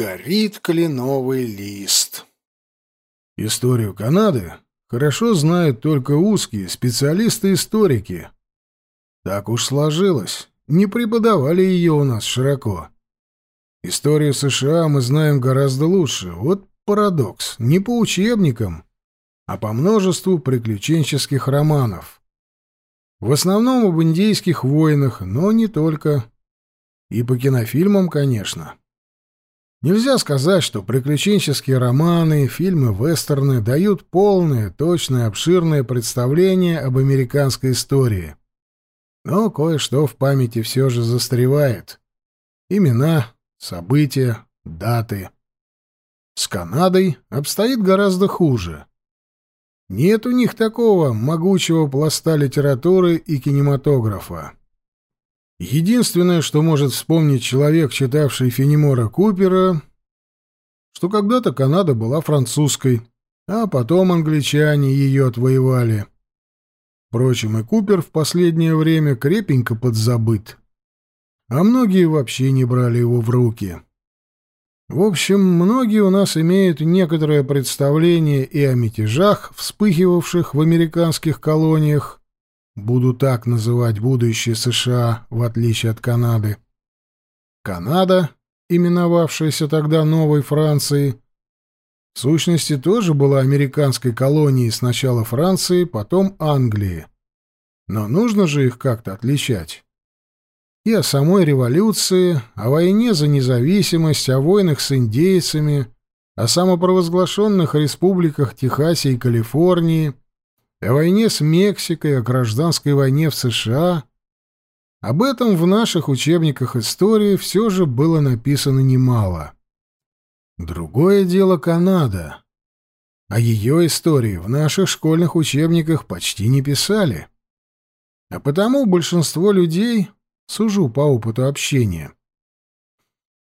Горит кленовый лист. Историю Канады хорошо знают только узкие специалисты-историки. Так уж сложилось, не преподавали ее у нас широко. Историю США мы знаем гораздо лучше. Вот парадокс. Не по учебникам, а по множеству приключенческих романов. В основном об индейских войнах, но не только. И по кинофильмам, конечно. Нельзя сказать, что приключенческие романы, фильмы-вестерны дают полное, точное, обширное представление об американской истории. Но кое-что в памяти все же застревает. Имена, события, даты. С Канадой обстоит гораздо хуже. Нет у них такого могучего пласта литературы и кинематографа. Единственное, что может вспомнить человек, читавший Фенемора Купера, что когда-то Канада была французской, а потом англичане ее отвоевали. Впрочем, и Купер в последнее время крепенько подзабыт, а многие вообще не брали его в руки. В общем, многие у нас имеют некоторое представление и о мятежах, вспыхивавших в американских колониях, Буду так называть будущее США, в отличие от Канады. Канада, именовавшаяся тогда Новой Францией, в сущности тоже была американской колонией сначала Франции, потом Англии. Но нужно же их как-то отличать. И о самой революции, о войне за независимость, о войнах с индейцами, о самопровозглашенных республиках Техасе и Калифорнии, о войне с Мексикой, о гражданской войне в США. Об этом в наших учебниках истории все же было написано немало. Другое дело Канада. О ее истории в наших школьных учебниках почти не писали. А потому большинство людей, сужу по опыту общения,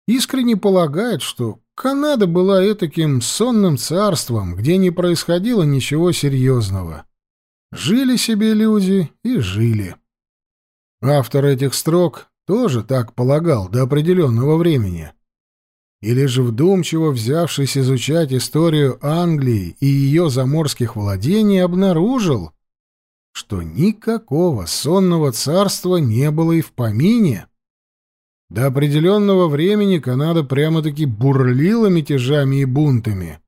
искренне полагают, что Канада была этаким сонным царством, где не происходило ничего серьезного. Жили себе люди и жили. Автор этих строк тоже так полагал до определенного времени. Или же вдумчиво взявшись изучать историю Англии и ее заморских владений, обнаружил, что никакого сонного царства не было и в помине. До определенного времени Канада прямо-таки бурлила мятежами и бунтами.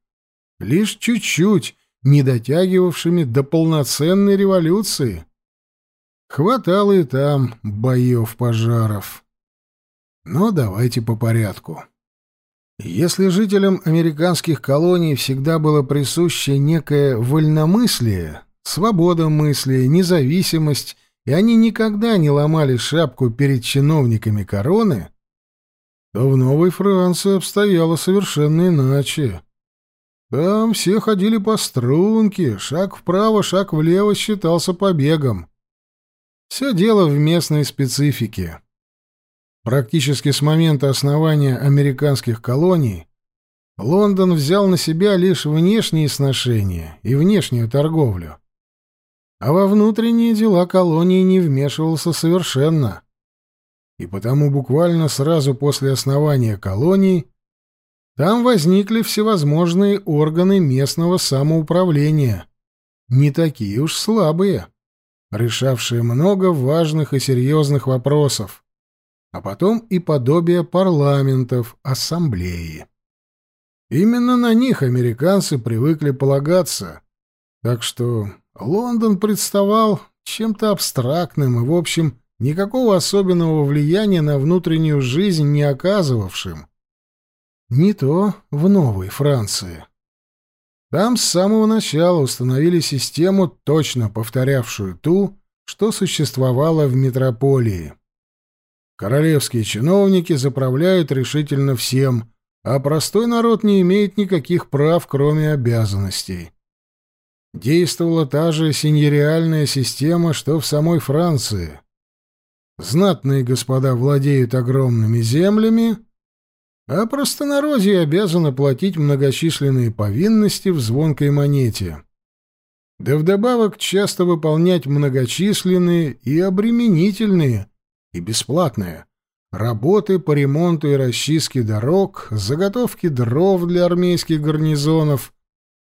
Лишь чуть-чуть не дотягивавшими до полноценной революции. Хватало и там боев-пожаров. Но давайте по порядку. Если жителям американских колоний всегда было присуще некое вольномыслие, свобода мысли, независимость, и они никогда не ломали шапку перед чиновниками короны, то в Новой Франции обстояло совершенно иначе. Там все ходили по струнке, шаг вправо, шаг влево считался побегом. Все дело в местной специфике. Практически с момента основания американских колоний Лондон взял на себя лишь внешние сношения и внешнюю торговлю. А во внутренние дела колонии не вмешивался совершенно. И потому буквально сразу после основания колоний там возникли всевозможные органы местного самоуправления, не такие уж слабые, решавшие много важных и серьезных вопросов, а потом и подобие парламентов, ассамблеи. Именно на них американцы привыкли полагаться, так что Лондон представал чем-то абстрактным и, в общем, никакого особенного влияния на внутреннюю жизнь не оказывавшим. Не то в Новой Франции. Там с самого начала установили систему, точно повторявшую ту, что существовала в метрополии. Королевские чиновники заправляют решительно всем, а простой народ не имеет никаких прав, кроме обязанностей. Действовала та же синьериальная система, что в самой Франции. Знатные господа владеют огромными землями, а простонародье обязано платить многочисленные повинности в звонкой монете. Да вдобавок часто выполнять многочисленные и обременительные, и бесплатные, работы по ремонту и расчистке дорог, заготовки дров для армейских гарнизонов,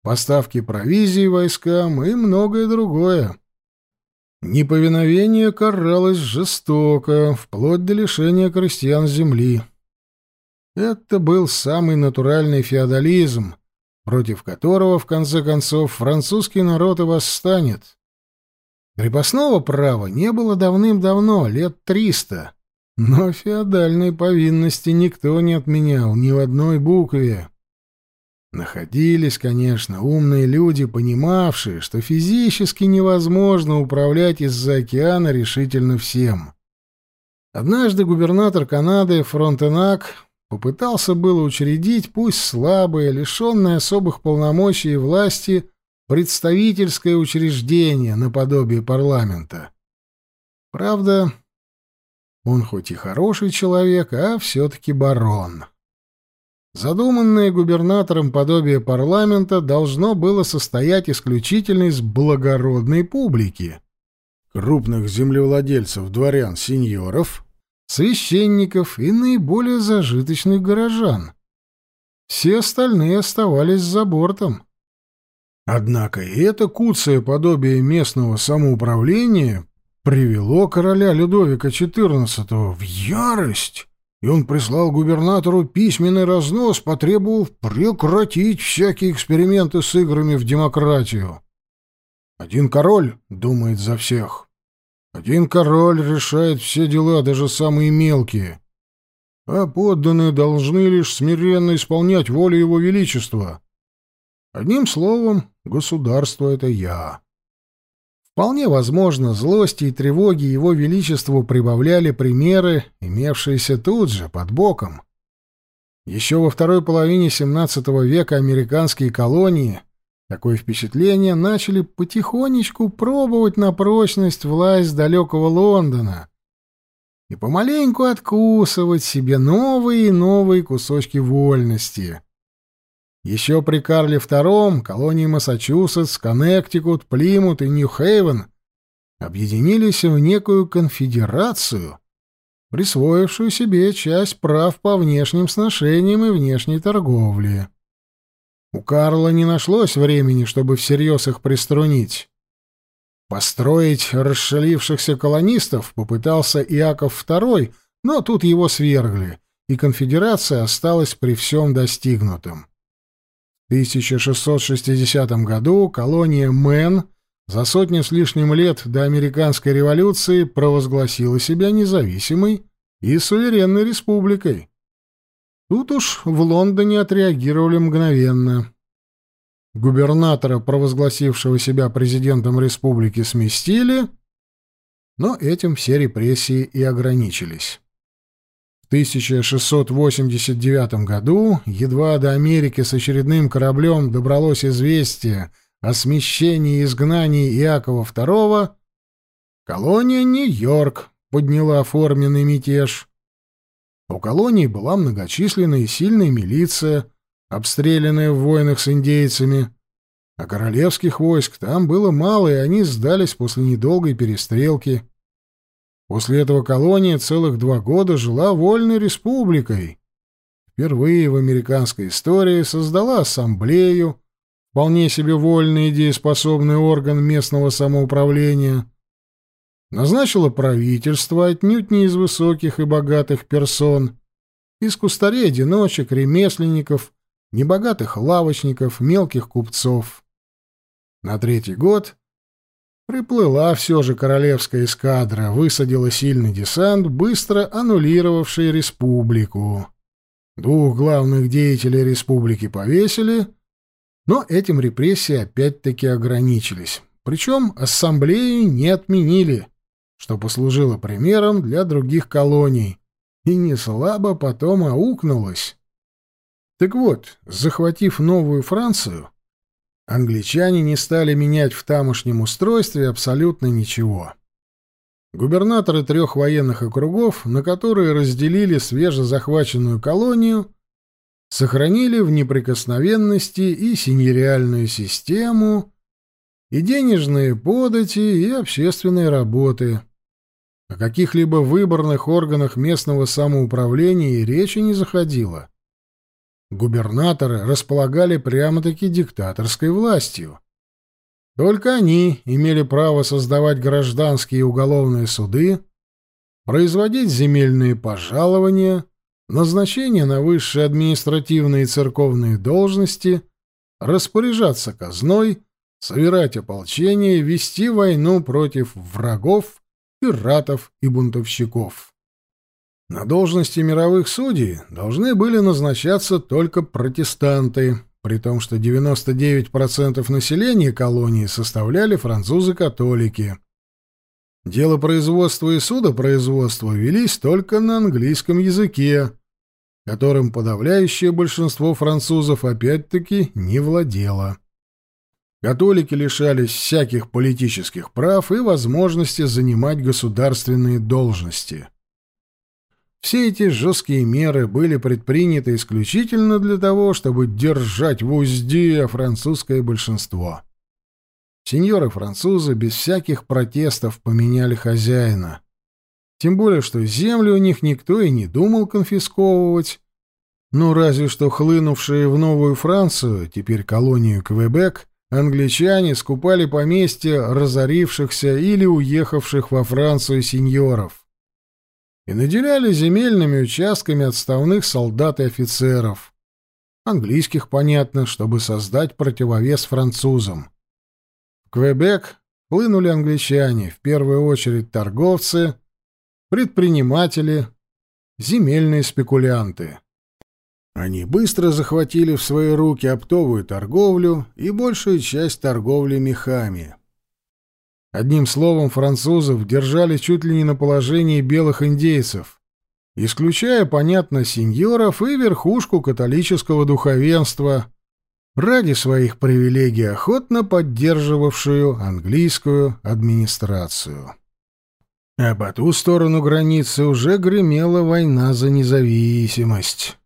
поставки провизии войскам и многое другое. Неповиновение каралось жестоко, вплоть до лишения крестьян земли. Это был самый натуральный феодализм, против которого, в конце концов, французский народ и восстанет. Крепостного права не было давным-давно, лет триста, но феодальной повинности никто не отменял ни в одной букве. Находились, конечно, умные люди, понимавшие, что физически невозможно управлять из-за океана решительно всем. Однажды губернатор Канады Фронтенак попытался было учредить, пусть слабое, лишенное особых полномочий и власти, представительское учреждение наподобие парламента. Правда, он хоть и хороший человек, а все-таки барон. Задуманное губернатором подобие парламента должно было состоять исключительно из благородной публики, крупных землевладельцев, дворян, сеньоров, священников и наиболее зажиточных горожан. Все остальные оставались за бортом. Однако и это куцое подобие местного самоуправления привело короля Людовика XIV в ярость и он прислал губернатору письменный разнос, потребовал прекратить всякие эксперименты с играми в демократию. Один король думает за всех. Один король решает все дела, даже самые мелкие. А подданные должны лишь смиренно исполнять волю его величества. Одним словом, государство — это я. Вполне возможно, злости и тревоги его величеству прибавляли примеры, имевшиеся тут же, под боком. Еще во второй половине XVII века американские колонии, такое впечатление, начали потихонечку пробовать на прочность власть далекого Лондона и помаленьку откусывать себе новые и новые кусочки вольности. Еще при Карле II колонии Массачусетс, Коннектикут, Плимут и Нью-Хейвен объединились в некую конфедерацию, присвоившую себе часть прав по внешним сношениям и внешней торговле. У Карла не нашлось времени, чтобы всерьез их приструнить. Построить расшалившихся колонистов попытался Иаков II, но тут его свергли, и конфедерация осталась при всем достигнутом. 1660 году колония Мэн за сотню с лишним лет до американской революции провозгласила себя независимой и суверенной республикой. Тут уж в Лондоне отреагировали мгновенно. Губернатора, провозгласившего себя президентом республики, сместили, но этим все репрессии и ограничились. 1689 году, едва до Америки с очередным кораблем добралось известие о смещении изгнании Иакова II, колония Нью-Йорк подняла оформленный мятеж. У колонии была многочисленная и сильная милиция, обстрелянная в войнах с индейцами, а королевских войск там было мало, и они сдались после недолгой перестрелки. После этого колония целых два года жила вольной республикой. Впервые в американской истории создала ассамблею, вполне себе вольный и дееспособный орган местного самоуправления, назначила правительство отнюдь не из высоких и богатых персон, из кустарей-одиночек, ремесленников, небогатых лавочников, мелких купцов. На третий год Приплыла все же королевская эскадра, высадила сильный десант, быстро аннулировавший республику. Двух главных деятелей республики повесили, но этим репрессии опять-таки ограничились. Причем ассамблею не отменили, что послужило примером для других колоний, и не слабо потом аукнулось. Так вот, захватив Новую Францию, Англичане не стали менять в тамошнем устройстве абсолютно ничего. Губернаторы трех военных округов, на которые разделили свежезахваченную колонию, сохранили в неприкосновенности и синериальную систему, и денежные подати, и общественные работы. О каких-либо выборных органах местного самоуправления и речи не заходило. Губернаторы располагали прямо-таки диктаторской властью. Только они имели право создавать гражданские и уголовные суды, производить земельные пожалования, назначение на высшие административные и церковные должности, распоряжаться казной, собирать ополчение, вести войну против врагов, пиратов и бунтовщиков. На должности мировых судей должны были назначаться только протестанты, при том, что 99% населения колонии составляли французы-католики. Дело производства и судопроизводства велись только на английском языке, которым подавляющее большинство французов опять-таки не владело. Католики лишались всяких политических прав и возможности занимать государственные должности. Все эти жесткие меры были предприняты исключительно для того, чтобы держать в узде французское большинство. Сеньоры-французы без всяких протестов поменяли хозяина. Тем более, что земли у них никто и не думал конфисковывать. Ну, разве что хлынувшие в Новую Францию, теперь колонию Квебек, англичане скупали поместья разорившихся или уехавших во Францию сеньоров и наделяли земельными участками отставных солдат и офицеров. Английских, понятно, чтобы создать противовес французам. В Квебек хлынули англичане, в первую очередь торговцы, предприниматели, земельные спекулянты. Они быстро захватили в свои руки оптовую торговлю и большую часть торговли мехами. Одним словом, французов держали чуть ли не на положении белых индейцев, исключая, понятно, сеньоров и верхушку католического духовенства, ради своих привилегий охотно поддерживавшую английскую администрацию. А по ту сторону границы уже гремела война за независимость.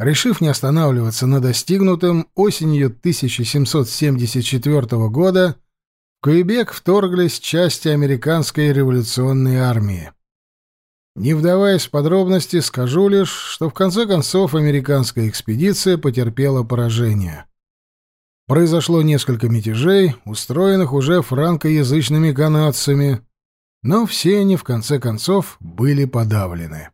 Решив не останавливаться на достигнутом осенью 1774 года, в Куэбек вторглись части американской революционной армии. Не вдаваясь в подробности, скажу лишь, что в конце концов американская экспедиция потерпела поражение. Произошло несколько мятежей, устроенных уже франкоязычными канадцами, но все они в конце концов были подавлены.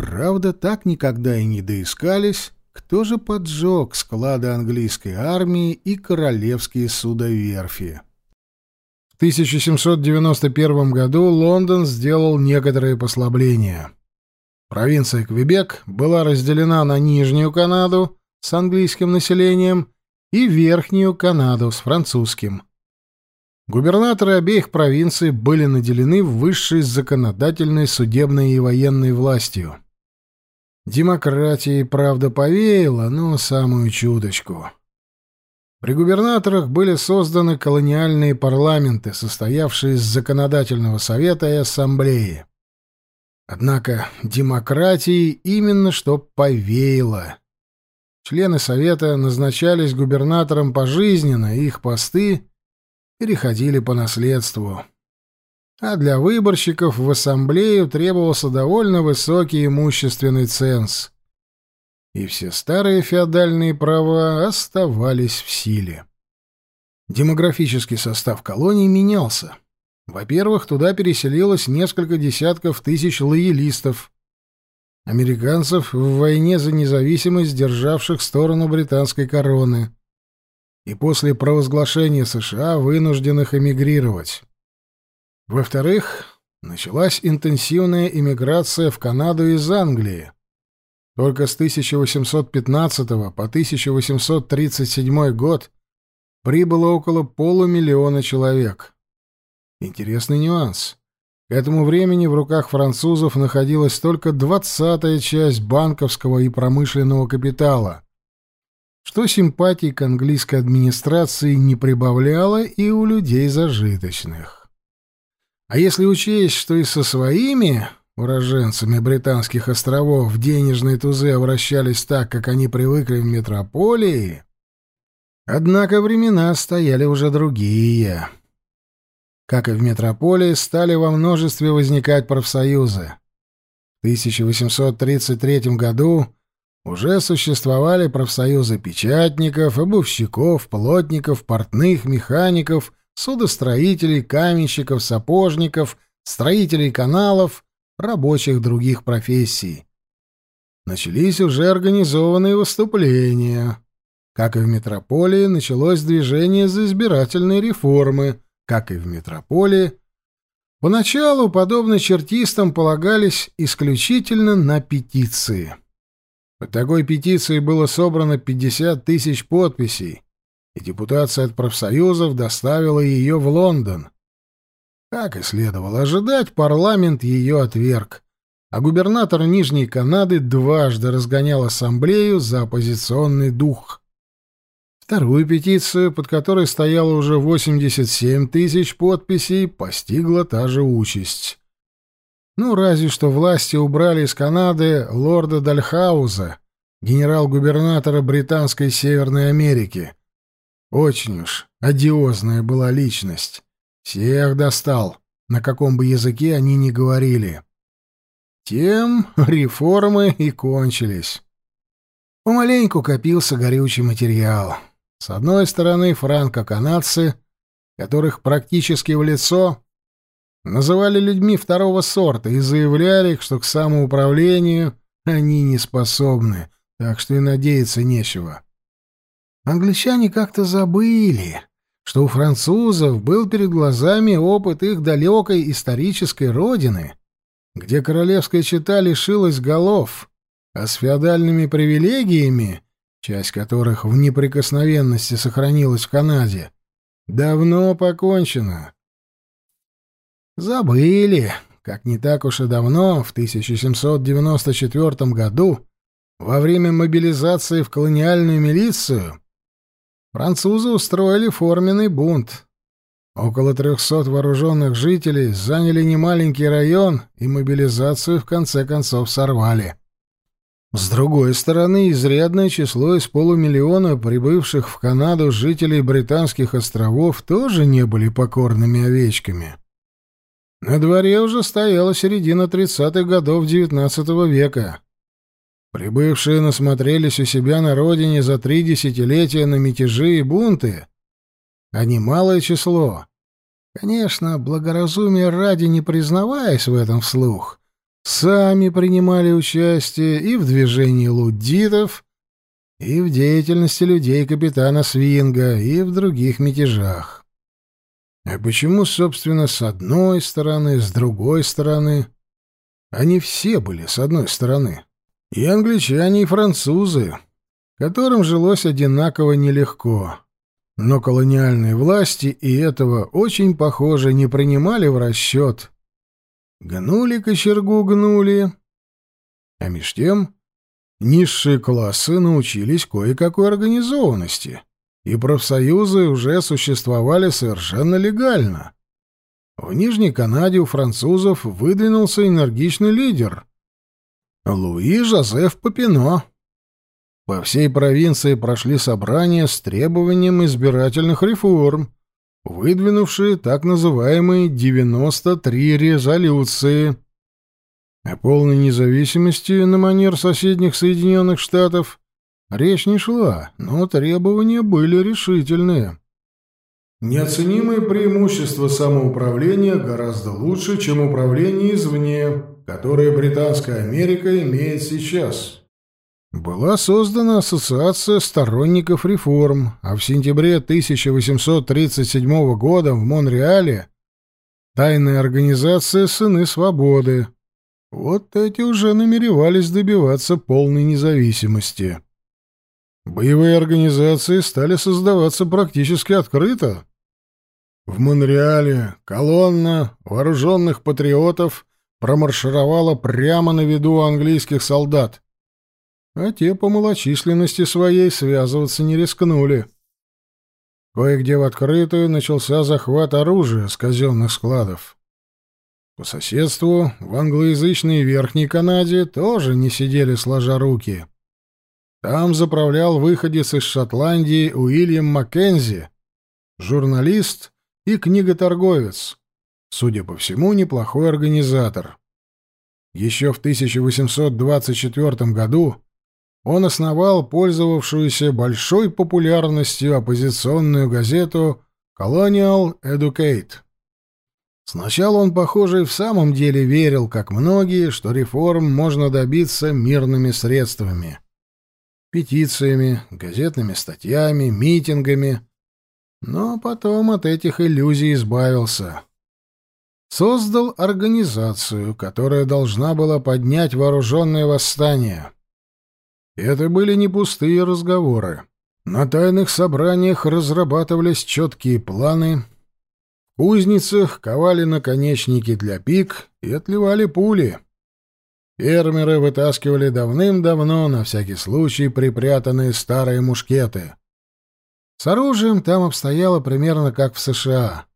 Правда, так никогда и не доискались, кто же поджег склады английской армии и королевские судоверфи. 1791 году Лондон сделал некоторые послабления. Провинция Квебек была разделена на Нижнюю Канаду с английским населением и Верхнюю Канаду с французским. Губернаторы обеих провинций были наделены высшей законодательной, судебной и военной властью. Демократией, правда, повеяло, но самую чуточку. При губернаторах были созданы колониальные парламенты, состоявшие из законодательного совета и ассамблеи. Однако демократии именно что повеяло. Члены совета назначались губернатором пожизненно, их посты переходили по наследству. А для выборщиков в ассамблею требовался довольно высокий имущественный ценз и все старые феодальные права оставались в силе. Демографический состав колонии менялся. Во-первых, туда переселилось несколько десятков тысяч лоялистов, американцев в войне за независимость, державших сторону британской короны, и после провозглашения США вынужденных эмигрировать. Во-вторых, началась интенсивная иммиграция в Канаду из Англии, только с 1815 по 1837 год прибыло около полумиллиона человек. Интересный нюанс. К этому времени в руках французов находилась только двадцатая часть банковского и промышленного капитала, что симпатий к английской администрации не прибавляло и у людей зажиточных. А если учесть, что и со своими уроженцами британских островов денежные тузы обращались так, как они привыкли в метрополии. Однако времена стояли уже другие. как и в метрополии, стали во множестве возникать профсоюзы. В 1833 году уже существовали профсоюзы печатников, обувщиков, плотников, портных, механиков, судостроителей, каменщиков, сапожников, строителей каналов, рабочих других профессий. Начались уже организованные выступления. Как и в метрополии, началось движение за избирательные реформы, как и в метрополии. Поначалу, подобно чертистам, полагались исключительно на петиции. По такой петиции было собрано 50 тысяч подписей, и депутация от профсоюзов доставила ее в Лондон. Как и следовало ожидать, парламент ее отверг, а губернатор Нижней Канады дважды разгонял ассамблею за оппозиционный дух. Вторую петицию, под которой стояло уже 87 тысяч подписей, постигла та же участь. Ну, разве что власти убрали из Канады лорда Дальхауза, генерал-губернатора Британской Северной Америки. Очень уж одиозная была личность. Всех достал, на каком бы языке они ни говорили. Тем реформы и кончились. Помаленьку копился горючий материал. С одной стороны, франко-канадцы, которых практически в лицо называли людьми второго сорта и заявляли, что к самоуправлению они не способны, так что и надеяться нечего. Англичане как-то забыли, что у французов был перед глазами опыт их далекой исторической родины, где королевская чета лишилась голов, а с феодальными привилегиями, часть которых в неприкосновенности сохранилась в Канаде, давно покончено. Забыли, как не так уж и давно, в 1794 году, во время мобилизации в колониальную милицию, французы устроили форменный бунт. Около трехсот вооруженных жителей заняли немаленький район и мобилизацию в конце концов сорвали. С другой стороны, изрядное число из полумиллиона прибывших в Канаду жителей британских островов тоже не были покорными овечками. На дворе уже стояла середина тридцатых годов XIX века. Прибывшие насмотрелись у себя на родине за три десятилетия на мятежи и бунты, а немалое число. Конечно, благоразумие ради не признаваясь в этом вслух, сами принимали участие и в движении луддитов, и в деятельности людей капитана Свинга, и в других мятежах. А почему, собственно, с одной стороны, с другой стороны? Они все были с одной стороны. И англичане, и французы, которым жилось одинаково нелегко. Но колониальные власти и этого очень, похоже, не принимали в расчет. Гнули кочергу, гнули. А меж тем низшие классы научились кое-какой организованности — и профсоюзы уже существовали совершенно легально. В Нижней Канаде у французов выдвинулся энергичный лидер — Луи Жозеф Папино. По всей провинции прошли собрания с требованием избирательных реформ, выдвинувшие так называемые «93 резолюции». О полной независимости на манер соседних Соединенных Штатов Речь не шла, но требования были решительные. Неоценимое преимущество самоуправления гораздо лучше, чем управление извне, которое Британская Америка имеет сейчас. Была создана ассоциация сторонников реформ, а в сентябре 1837 года в Монреале тайная организация «Сыны свободы». Вот эти уже намеревались добиваться полной независимости. Боевые организации стали создаваться практически открыто. В Монреале колонна вооруженных патриотов промаршировала прямо на виду английских солдат, а те по малочисленности своей связываться не рискнули. Кое-где в открытую начался захват оружия с казенных складов. По соседству в англоязычной Верхней Канаде тоже не сидели сложа руки. Там заправлял выходец из Шотландии Уильям Маккензи, журналист и книготорговец. Судя по всему, неплохой организатор. Еще в 1824 году он основал пользовавшуюся большой популярностью оппозиционную газету Colonial Educate. Сначала он, похоже, и в самом деле верил, как многие, что реформ можно добиться мирными средствами. Петициями, газетными статьями, митингами. Но потом от этих иллюзий избавился. Создал организацию, которая должна была поднять вооруженное восстание. Это были не пустые разговоры. На тайных собраниях разрабатывались четкие планы, в кузницах ковали наконечники для пик и отливали пули. Фермеры вытаскивали давным-давно, на всякий случай, припрятанные старые мушкеты. С оружием там обстояло примерно как в США.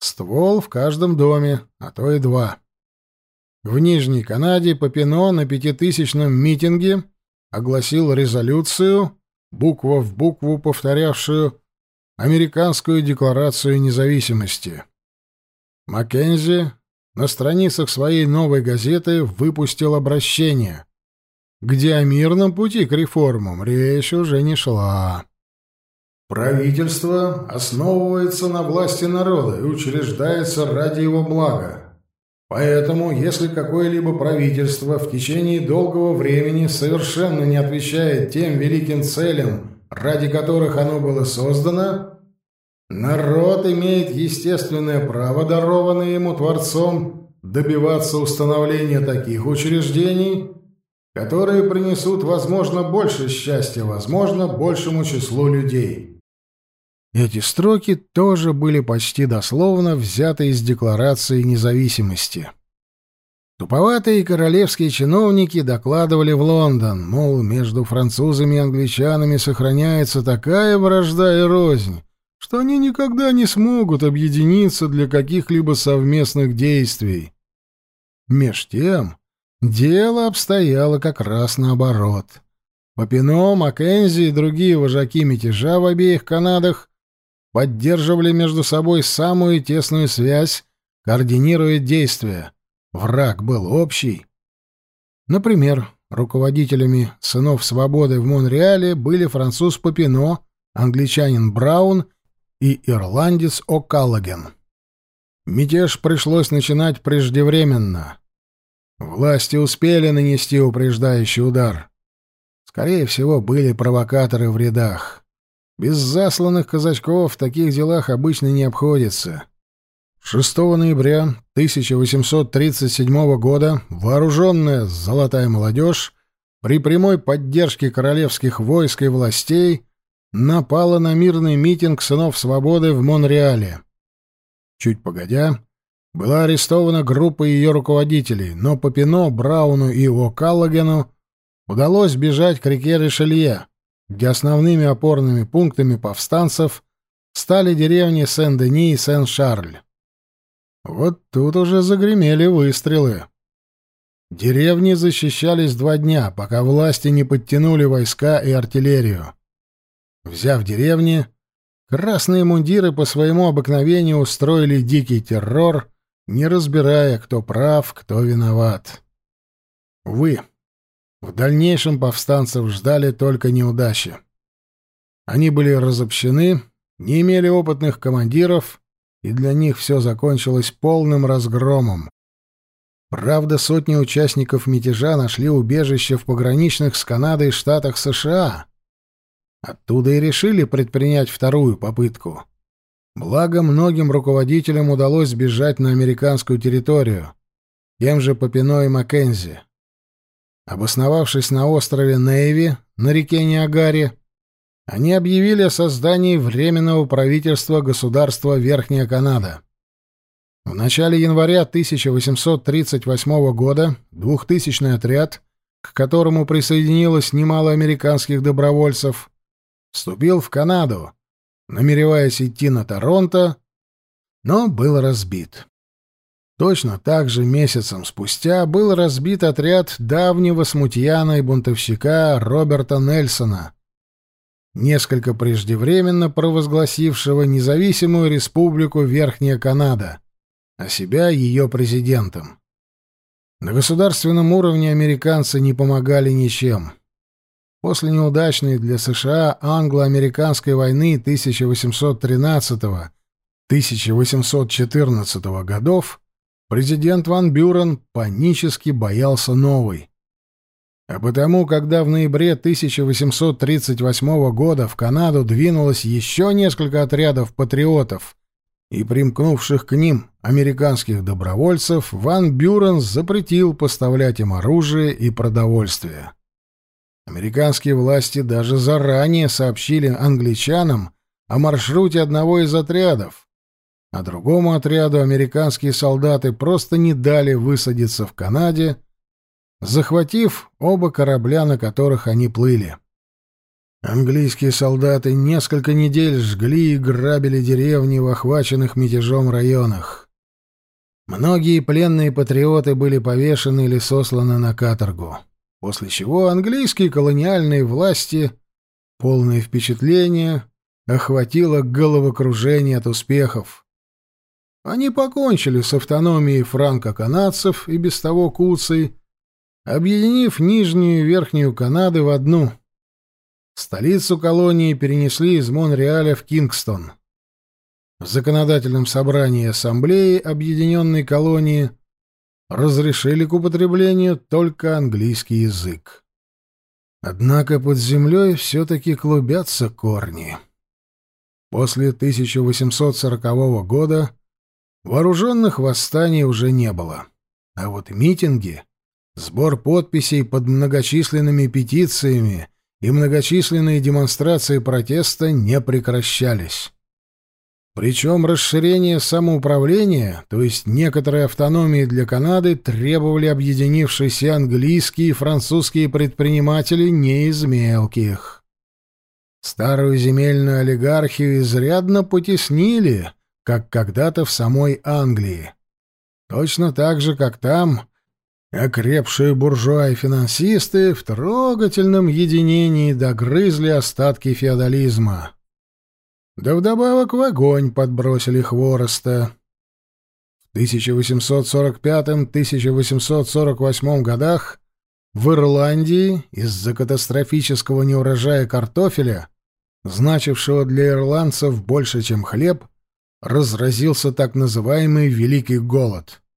Ствол в каждом доме, а то и два. В Нижней Канаде Попино на пятитысячном митинге огласил резолюцию, буква в букву повторявшую Американскую декларацию независимости. Маккензи на страницах своей новой газеты выпустил обращение, где о мирном пути к реформам речь уже не шла. Правительство основывается на власти народа и учреждается ради его блага. Поэтому, если какое-либо правительство в течение долгого времени совершенно не отвечает тем великим целям, ради которых оно было создано, народ имеет естественное право, дарованное ему Творцом, добиваться установления таких учреждений, которые принесут, возможно, больше счастья, возможно, большему числу людей. Эти строки тоже были почти дословно взяты из Декларации независимости. Туповатые королевские чиновники докладывали в Лондон, мол, между французами и англичанами сохраняется такая вражда и рознь, что они никогда не смогут объединиться для каких-либо совместных действий. Меж тем, дело обстояло как раз наоборот. Папино, Маккензи и другие вожаки мятежа в обеих Канадах поддерживали между собой самую тесную связь, координируя действия. Враг был общий. Например, руководителями «Сынов свободы» в Монреале были француз Попино, англичанин Браун и ирландец О'Каллаген. Мятеж пришлось начинать преждевременно. Власти успели нанести упреждающий удар. Скорее всего, были провокаторы в рядах. Без засланных казачков в таких делах обычно не обходится. 6 ноября 1837 года вооруженная «Золотая молодежь» при прямой поддержке королевских войск и властей напала на мирный митинг сынов свободы в Монреале. Чуть погодя, была арестована группа ее руководителей, но Попино, Брауну и О'Каллагену удалось бежать к реке Ришелье, где основными опорными пунктами повстанцев стали деревни Сен-Дени и Сен-Шарль. Вот тут уже загремели выстрелы. Деревни защищались два дня, пока власти не подтянули войска и артиллерию. Взяв деревни, красные мундиры по своему обыкновению устроили дикий террор, не разбирая, кто прав, кто виноват. Увы, в дальнейшем повстанцев ждали только неудачи. Они были разобщены, не имели опытных командиров, и для них все закончилось полным разгромом. Правда, сотни участников мятежа нашли убежище в пограничных с Канадой штатах США. Оттуда и решили предпринять вторую попытку. Благо, многим руководителям удалось сбежать на американскую территорию, тем же Попино и Маккензи. Обосновавшись на острове Нейви на реке Ниагаре, они объявили о создании Временного правительства государства Верхняя Канада. В начале января 1838 года двухтысячный отряд, к которому присоединилось немало американских добровольцев, вступил в Канаду, намереваясь идти на Торонто, но был разбит. Точно так же месяцем спустя был разбит отряд давнего смутьяна и бунтовщика Роберта Нельсона, несколько преждевременно провозгласившего независимую республику Верхняя Канада. а себя ее президентом. На государственном уровне американцы не помогали ничем. После неудачной для США англо-американской войны 1813-1814 годов президент Ван Бюрен панически боялся новой. А потому, когда в ноябре 1838 года в Канаду двинулось еще несколько отрядов патриотов и примкнувших к ним американских добровольцев, Ван Бюрен запретил поставлять им оружие и продовольствие. Американские власти даже заранее сообщили англичанам о маршруте одного из отрядов, а другому отряду американские солдаты просто не дали высадиться в Канаде захватив оба корабля, на которых они плыли. Английские солдаты несколько недель жгли и грабили деревни в охваченных мятежом районах. Многие пленные патриоты были повешены или сосланы на каторгу, после чего английские колониальные власти, полное впечатление, охватило головокружение от успехов. Они покончили с автономией франко-канадцев и без того куцей, объединив Нижнюю и Верхнюю Канады в одну. Столицу колонии перенесли из Монреаля в Кингстон. В законодательном собрании Ассамблеи Объединенной колонии разрешили к употреблению только английский язык. Однако под землей все-таки клубятся корни. После 1840 года вооруженных восстаний уже не было, а вот митинги Сбор подписей под многочисленными петициями и многочисленные демонстрации протеста не прекращались. Причем расширение самоуправления, то есть некоторой автономии для Канады, требовали объединившиеся английские и французские предприниматели не из мелких. Старую земельную олигархию изрядно потеснили, как когда-то в самой Англии. Точно так же, как там Окрепшие буржуа и финансисты в трогательном единении догрызли остатки феодализма. Да вдобавок в огонь подбросили хвороста. В 1845-1848 годах в Ирландии из-за катастрофического неурожая картофеля, значившего для ирландцев больше, чем хлеб, разразился так называемый Великий голод —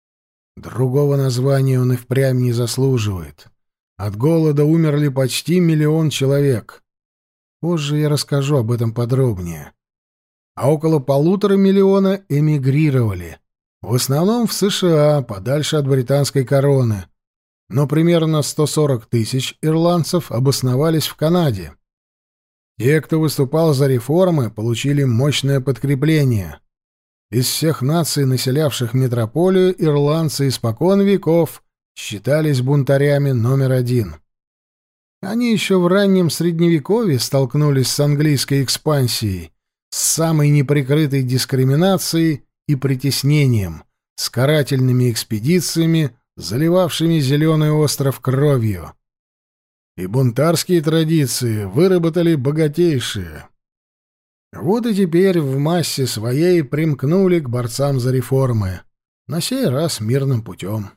Другого названия он и впрямь не заслуживает. От голода умерли почти миллион человек. Позже я расскажу об этом подробнее. А около полутора миллиона эмигрировали. В основном в США, подальше от британской короны. Но примерно 140 тысяч ирландцев обосновались в Канаде. Те, кто выступал за реформы, получили мощное подкрепление. Из всех наций, населявших метрополию, ирландцы испокон веков считались бунтарями номер один. Они еще в раннем Средневековье столкнулись с английской экспансией, с самой неприкрытой дискриминацией и притеснением, с карательными экспедициями, заливавшими Зеленый остров кровью. И бунтарские традиции выработали богатейшие. Вот и теперь в массе своей примкнули к борцам за реформы, на сей раз мирным путем.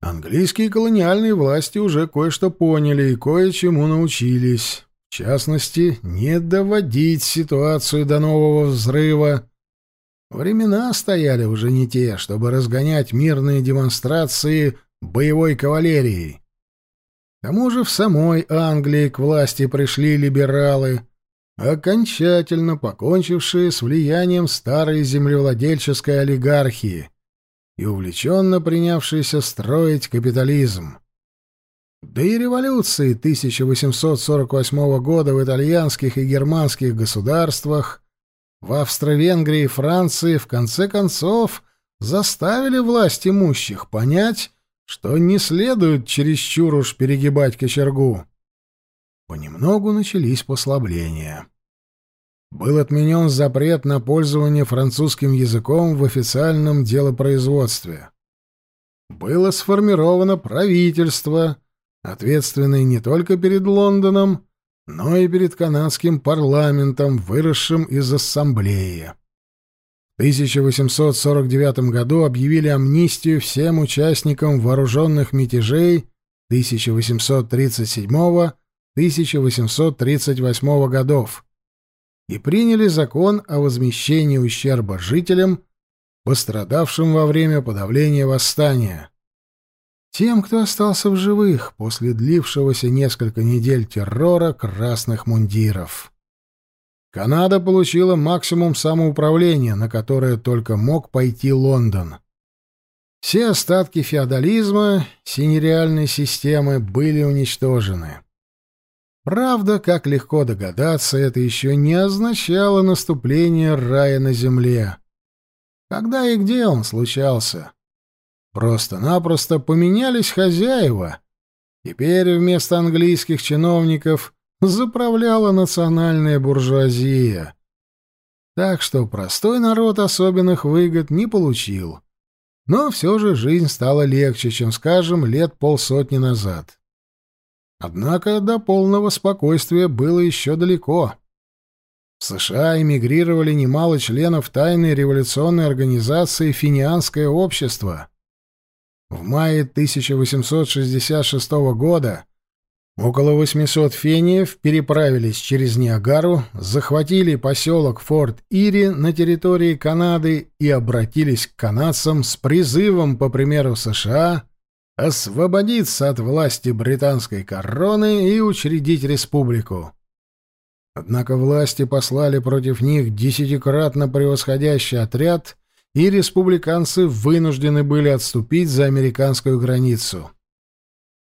Английские колониальные власти уже кое-что поняли и кое-чему научились. В частности, не доводить ситуацию до нового взрыва. Времена стояли уже не те, чтобы разгонять мирные демонстрации боевой кавалерией. К тому же в самой Англии к власти пришли либералы — окончательно покончившие с влиянием старой землевладельческой олигархии и увлеченно принявшиеся строить капитализм. Да и революции 1848 года в итальянских и германских государствах, в Австро-Венгрии и Франции в конце концов заставили власть имущих понять, что не следует чересчур уж перегибать кочергу понемногу начались послабления. Был отменен запрет на пользование французским языком в официальном делопроизводстве. Было сформировано правительство, ответственное не только перед Лондоном, но и перед канадским парламентом, выросшим из ассамблеи. 1849 году объявили амнистию всем участникам вооруженных мятежей 1837-1838 годов и приняли закон о возмещении ущерба жителям, пострадавшим во время подавления восстания. Тем, кто остался в живых после длившегося несколько недель террора красных мундиров. Канада получила максимум самоуправления, на которое только мог пойти Лондон. Все остатки феодализма, синереальной системы, были уничтожены. Правда, как легко догадаться, это еще не означало наступление рая на земле. Когда и где он случался? Просто-напросто поменялись хозяева. Теперь вместо английских чиновников заправляла национальная буржуазия. Так что простой народ особенных выгод не получил. Но все же жизнь стала легче, чем, скажем, лет полсотни назад. Однако до полного спокойствия было еще далеко. В США эмигрировали немало членов тайной революционной организации «Финианское общество». В мае 1866 года Около 800 фениев переправились через Ниагару, захватили поселок Форт Ири на территории Канады и обратились к канадцам с призывом, по примеру США, освободиться от власти британской короны и учредить республику. Однако власти послали против них десятикратно превосходящий отряд, и республиканцы вынуждены были отступить за американскую границу.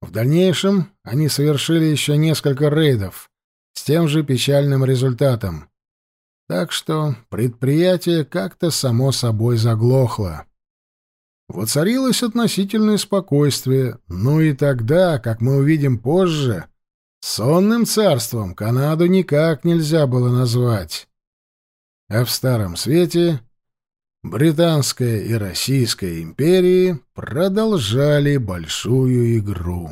В дальнейшем они совершили еще несколько рейдов с тем же печальным результатом. Так что предприятие как-то само собой заглохло. Воцарилось относительное спокойствие, ну и тогда, как мы увидим позже, сонным царством Канаду никак нельзя было назвать. А в Старом Свете Британская и Российская империи продолжали большую игру.